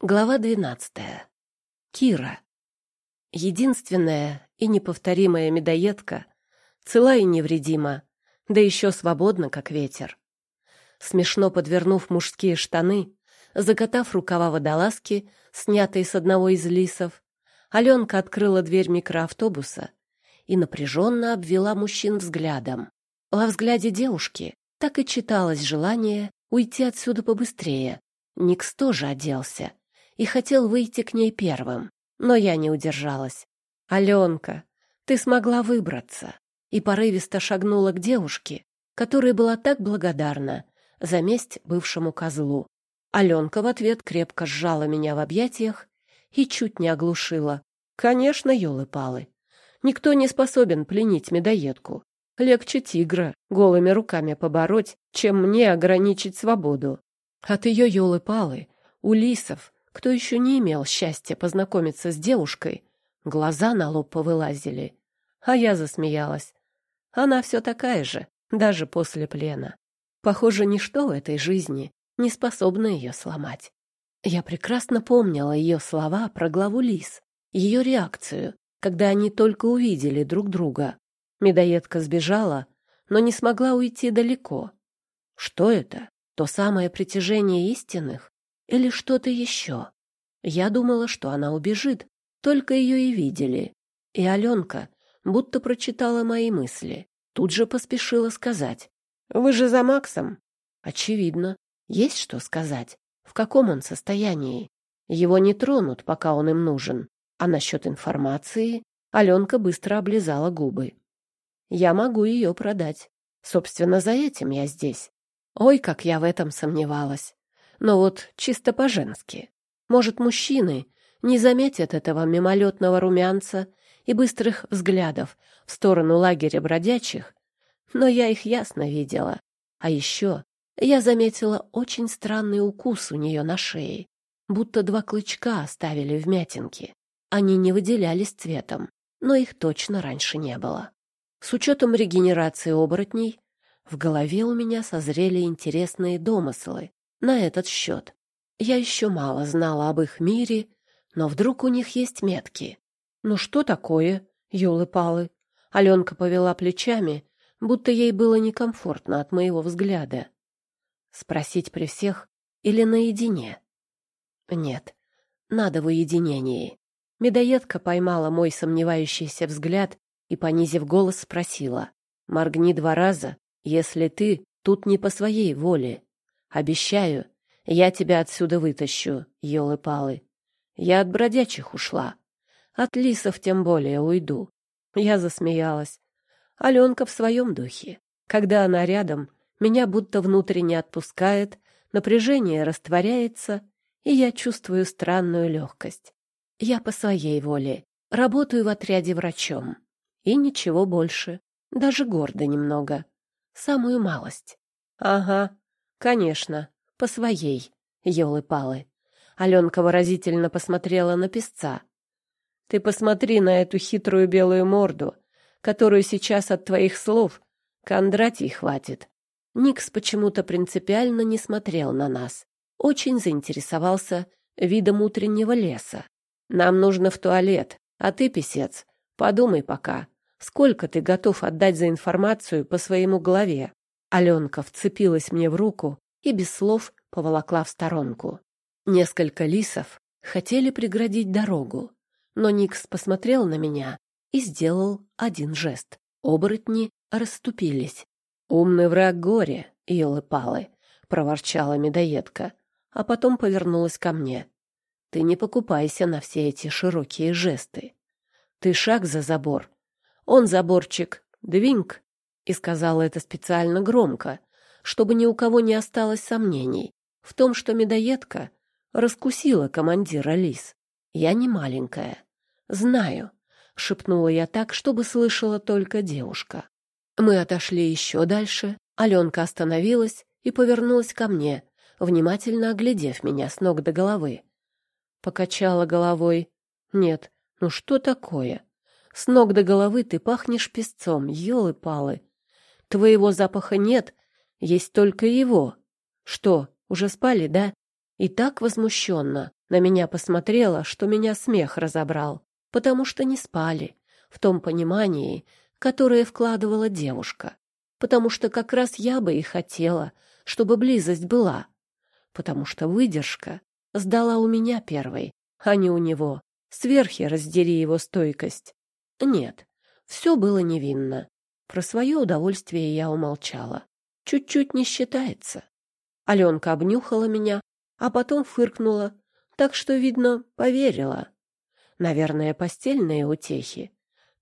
Глава двенадцатая. Кира. Единственная и неповторимая медоедка, цела и невредима, да еще свободна, как ветер. Смешно подвернув мужские штаны, закатав рукава водолазки, снятые с одного из лисов, Аленка открыла дверь микроавтобуса и напряженно обвела мужчин взглядом. Во взгляде девушки так и читалось желание уйти отсюда побыстрее. Никс тоже оделся и хотел выйти к ней первым, но я не удержалась. «Аленка, ты смогла выбраться!» И порывисто шагнула к девушке, которая была так благодарна за месть бывшему козлу. Аленка в ответ крепко сжала меня в объятиях и чуть не оглушила. Конечно, елы-палы. Никто не способен пленить медоедку. Легче тигра голыми руками побороть, чем мне ограничить свободу. От ее елы-палы, у лисов, кто еще не имел счастья познакомиться с девушкой, глаза на лоб повылазили. А я засмеялась. Она все такая же, даже после плена. Похоже, ничто в этой жизни не способно ее сломать. Я прекрасно помнила ее слова про главу лис, ее реакцию, когда они только увидели друг друга. Медоедка сбежала, но не смогла уйти далеко. Что это? То самое притяжение истинных? Или что-то еще. Я думала, что она убежит, только ее и видели. И Аленка будто прочитала мои мысли. Тут же поспешила сказать. «Вы же за Максом?» «Очевидно. Есть что сказать. В каком он состоянии? Его не тронут, пока он им нужен. А насчет информации Аленка быстро облизала губы. Я могу ее продать. Собственно, за этим я здесь. Ой, как я в этом сомневалась но вот чисто по-женски. Может, мужчины не заметят этого мимолетного румянца и быстрых взглядов в сторону лагеря бродячих, но я их ясно видела. А еще я заметила очень странный укус у нее на шее, будто два клычка оставили вмятинки. Они не выделялись цветом, но их точно раньше не было. С учетом регенерации оборотней в голове у меня созрели интересные домыслы, на этот счет. Я еще мало знала об их мире, но вдруг у них есть метки. Ну что такое, елы-палы? Аленка повела плечами, будто ей было некомфортно от моего взгляда. Спросить при всех или наедине? Нет, надо в уединении. Медоедка поймала мой сомневающийся взгляд и, понизив голос, спросила. «Моргни два раза, если ты тут не по своей воле». Обещаю, я тебя отсюда вытащу, елы-палы. Я от бродячих ушла. От лисов тем более уйду. Я засмеялась. Аленка в своем духе. Когда она рядом, меня будто внутренне отпускает, напряжение растворяется, и я чувствую странную легкость. Я по своей воле. Работаю в отряде врачом. И ничего больше. Даже гордо немного. Самую малость. Ага, Конечно, по своей, елы-палы. Аленка выразительно посмотрела на песца. Ты посмотри на эту хитрую белую морду, которую сейчас от твоих слов Кондратий хватит. Никс почему-то принципиально не смотрел на нас. Очень заинтересовался видом утреннего леса. Нам нужно в туалет, а ты, писец, подумай пока, сколько ты готов отдать за информацию по своему главе. Аленка вцепилась мне в руку и без слов поволокла в сторонку. Несколько лисов хотели преградить дорогу, но Никс посмотрел на меня и сделал один жест. Оборотни расступились. «Умный враг горе, елы-палы», — проворчала медоедка, а потом повернулась ко мне. «Ты не покупайся на все эти широкие жесты. Ты шаг за забор. Он заборчик, двинг, и сказала это специально громко, чтобы ни у кого не осталось сомнений в том, что медоедка раскусила командира лис. Я не маленькая. Знаю, шепнула я так, чтобы слышала только девушка. Мы отошли еще дальше. Аленка остановилась и повернулась ко мне, внимательно оглядев меня с ног до головы. Покачала головой. Нет, ну что такое? С ног до головы ты пахнешь песцом, елы-палы. Твоего запаха нет, есть только его. Что, уже спали, да? И так возмущенно На меня посмотрела, что меня смех разобрал, потому что не спали, в том понимании, которое вкладывала девушка. Потому что как раз я бы и хотела, чтобы близость была. Потому что выдержка сдала у меня первой, а не у него. Сверхи раздери его стойкость. Нет, все было невинно. Про свое удовольствие я умолчала. Чуть-чуть не считается. Аленка обнюхала меня, а потом фыркнула, так что, видно, поверила. Наверное, постельные утехи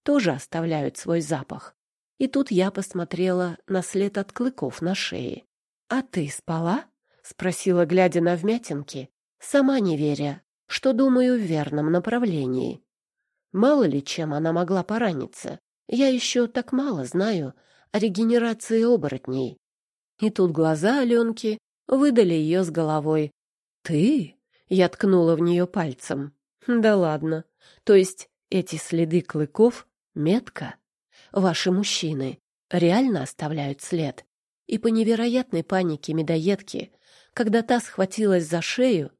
тоже оставляют свой запах. И тут я посмотрела на след от клыков на шее. «А ты спала?» — спросила, глядя на вмятинки, сама не веря, что думаю в верном направлении. Мало ли чем она могла пораниться. Я еще так мало знаю о регенерации оборотней. И тут глаза Аленки выдали ее с головой. «Ты?» — я ткнула в нее пальцем. «Да ладно. То есть эти следы клыков — метка? Ваши мужчины реально оставляют след?» И по невероятной панике медоедки, когда та схватилась за шею,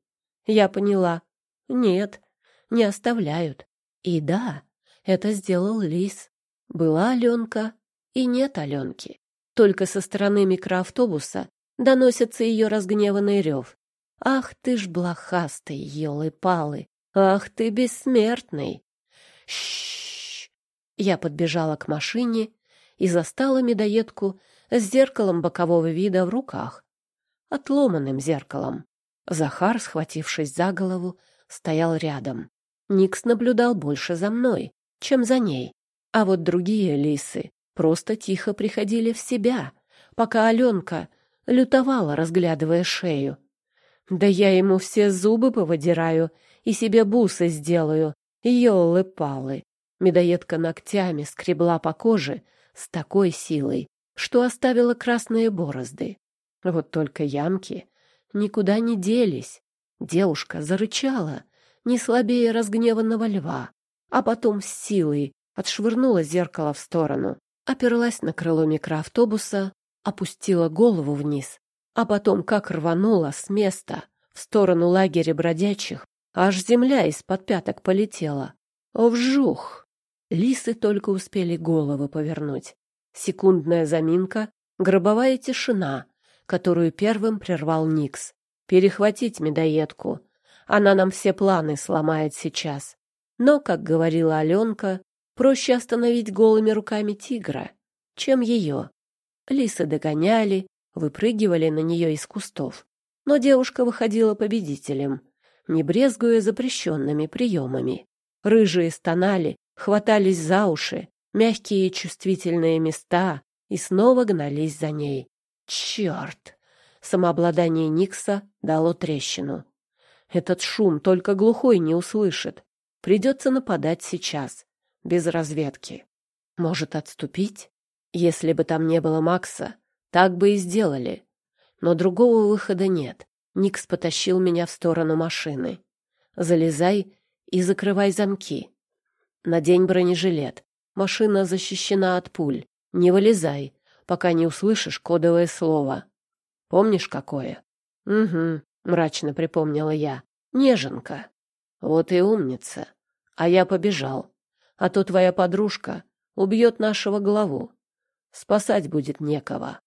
я поняла. Нет, не оставляют. И да, это сделал Лис. Была Аленка и нет Аленки. Только со стороны микроавтобуса доносится ее разгневанный рев. «Ах ты ж блохастый, елы-палы! Ах ты бессмертный!» Шш! Я подбежала к машине и застала медоедку с зеркалом бокового вида в руках. Отломанным зеркалом. Захар, схватившись за голову, стоял рядом. Никс наблюдал больше за мной, чем за ней. А вот другие лисы просто тихо приходили в себя, пока Аленка лютовала, разглядывая шею. Да я ему все зубы повыдираю и себе бусы сделаю, ёлы-палы. Медоедка ногтями скребла по коже с такой силой, что оставила красные борозды. Вот только ямки никуда не делись. Девушка зарычала, не слабее разгневанного льва, а потом с силой отшвырнула зеркало в сторону, оперлась на крыло микроавтобуса, опустила голову вниз, а потом как рванула с места в сторону лагеря бродячих, аж земля из-под пяток полетела. Вжух! Лисы только успели головы повернуть. Секундная заминка, гробовая тишина, которую первым прервал Никс. Перехватить медоедку, она нам все планы сломает сейчас. Но, как говорила Аленка, проще остановить голыми руками тигра, чем ее. Лисы догоняли, выпрыгивали на нее из кустов. Но девушка выходила победителем, не брезгуя запрещенными приемами. Рыжие стонали, хватались за уши, мягкие и чувствительные места и снова гнались за ней. Черт! Самообладание Никса дало трещину. Этот шум только глухой не услышит. Придется нападать сейчас, без разведки. Может, отступить? Если бы там не было Макса, так бы и сделали. Но другого выхода нет. Никс потащил меня в сторону машины. Залезай и закрывай замки. Надень бронежилет. Машина защищена от пуль. Не вылезай, пока не услышишь кодовое слово. Помнишь, какое? Угу мрачно припомнила я. Неженка. Вот и умница. А я побежал. А то твоя подружка убьет нашего главу. Спасать будет некого.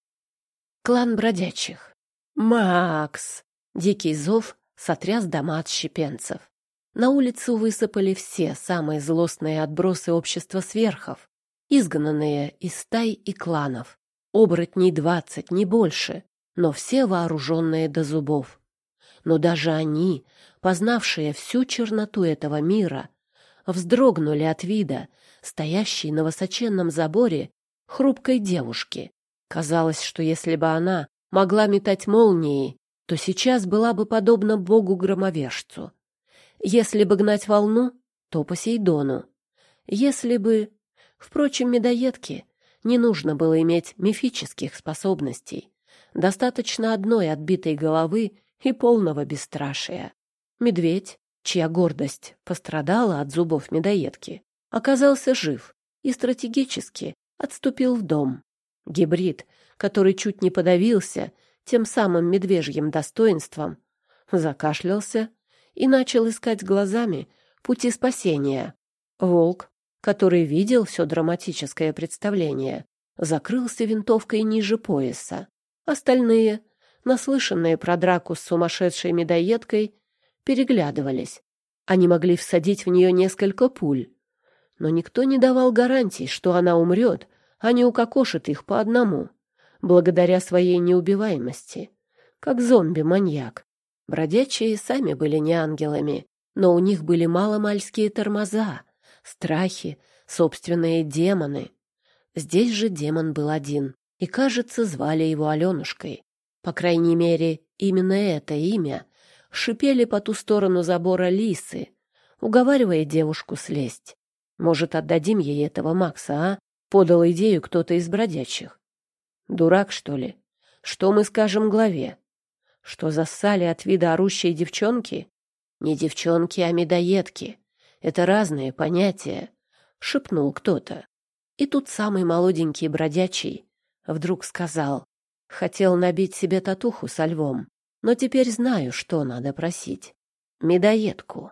Клан бродячих. Макс! Дикий зов сотряс дома отщепенцев. На улицу высыпали все самые злостные отбросы общества сверхов, изгнанные из стай и кланов. Оборотней двадцать, не больше, но все вооруженные до зубов но даже они, познавшие всю черноту этого мира, вздрогнули от вида стоящей на высоченном заборе хрупкой девушки. Казалось, что если бы она могла метать молнии, то сейчас была бы подобна богу-громовержцу. Если бы гнать волну, то Посейдону. Если бы... Впрочем, медоедке не нужно было иметь мифических способностей. Достаточно одной отбитой головы и полного бесстрашия. Медведь, чья гордость пострадала от зубов медоедки, оказался жив и стратегически отступил в дом. Гибрид, который чуть не подавился тем самым медвежьим достоинством, закашлялся и начал искать глазами пути спасения. Волк, который видел все драматическое представление, закрылся винтовкой ниже пояса. Остальные, наслышанные про драку с сумасшедшей медоедкой, переглядывались. Они могли всадить в нее несколько пуль, но никто не давал гарантий, что она умрет, а не укокошит их по одному, благодаря своей неубиваемости, как зомби-маньяк. Бродячие сами были не ангелами, но у них были маломальские тормоза, страхи, собственные демоны. Здесь же демон был один, и, кажется, звали его Аленушкой. По крайней мере, именно это имя шипели по ту сторону забора лисы, уговаривая девушку слезть. Может, отдадим ей этого Макса, а? Подал идею кто-то из бродячих. Дурак, что ли? Что мы скажем главе? Что зассали от вида орущей девчонки? Не девчонки, а медоедки. Это разные понятия, — шепнул кто-то. И тут самый молоденький бродячий вдруг сказал. Хотел набить себе татуху со львом, но теперь знаю, что надо просить. Медоедку.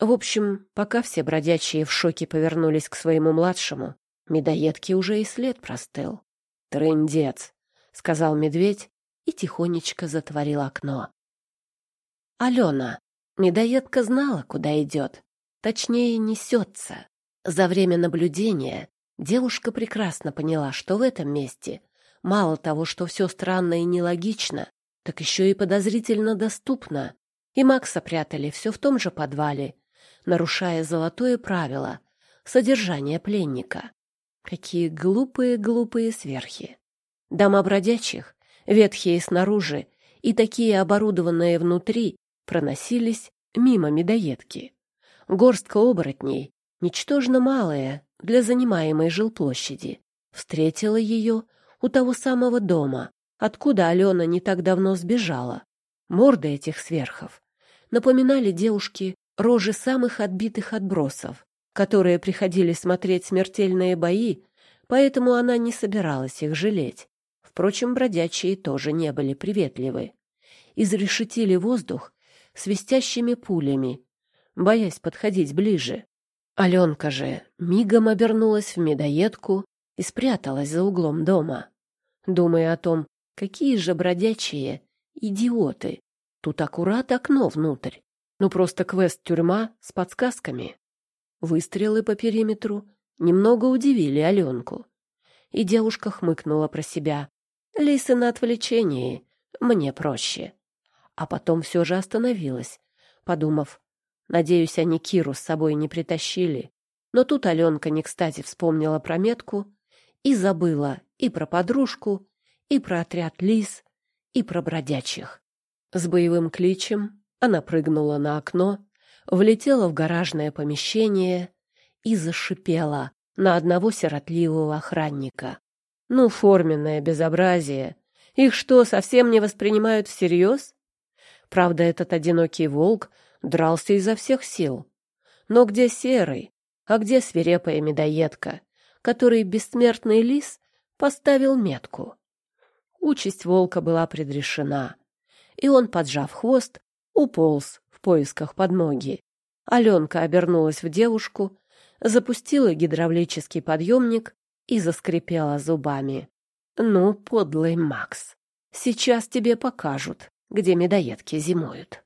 В общем, пока все бродячие в шоке повернулись к своему младшему, медоедке уже и след простыл. «Трындец», — сказал медведь и тихонечко затворил окно. Алена. Медоедка знала, куда идет. Точнее, несется. За время наблюдения девушка прекрасно поняла, что в этом месте мало того, что все странно и нелогично, так еще и подозрительно доступно. И Макса прятали все в том же подвале, нарушая золотое правило — содержание пленника. Какие глупые-глупые сверхи. Дома бродячих, ветхие снаружи и такие оборудованные внутри, проносились мимо медоедки. Горстка оборотней, ничтожно малая для занимаемой жилплощади, встретила ее у того самого дома, откуда Алена не так давно сбежала. Морды этих сверхов напоминали девушке рожи самых отбитых отбросов, которые приходили смотреть смертельные бои, поэтому она не собиралась их жалеть. Впрочем, бродячие тоже не были приветливы. Изрешетили воздух свистящими пулями, боясь подходить ближе. Аленка же мигом обернулась в медоедку и спряталась за углом дома, думая о том, какие же бродячие идиоты. Тут аккурат окно внутрь. Ну, просто квест-тюрьма с подсказками. Выстрелы по периметру немного удивили Аленку. И девушка хмыкнула про себя. Лисы на отвлечении, мне проще. А потом все же остановилась, подумав, надеюсь, они Киру с собой не притащили. Но тут Аленка не кстати вспомнила про метку и забыла и про подружку, и про отряд лис, и про бродячих. С боевым кличем она прыгнула на окно, влетела в гаражное помещение и зашипела на одного сиротливого охранника. Ну, форменное безобразие. Их что, совсем не воспринимают всерьез? Правда, этот одинокий волк дрался изо всех сил. Но где серый, а где свирепая медоедка, который бессмертный лис поставил метку? Участь волка была предрешена, и он, поджав хвост, уполз в поисках подмоги. Аленка обернулась в девушку, запустила гидравлический подъемник и заскрипела зубами. «Ну, подлый Макс, сейчас тебе покажут, где медоедки зимуют».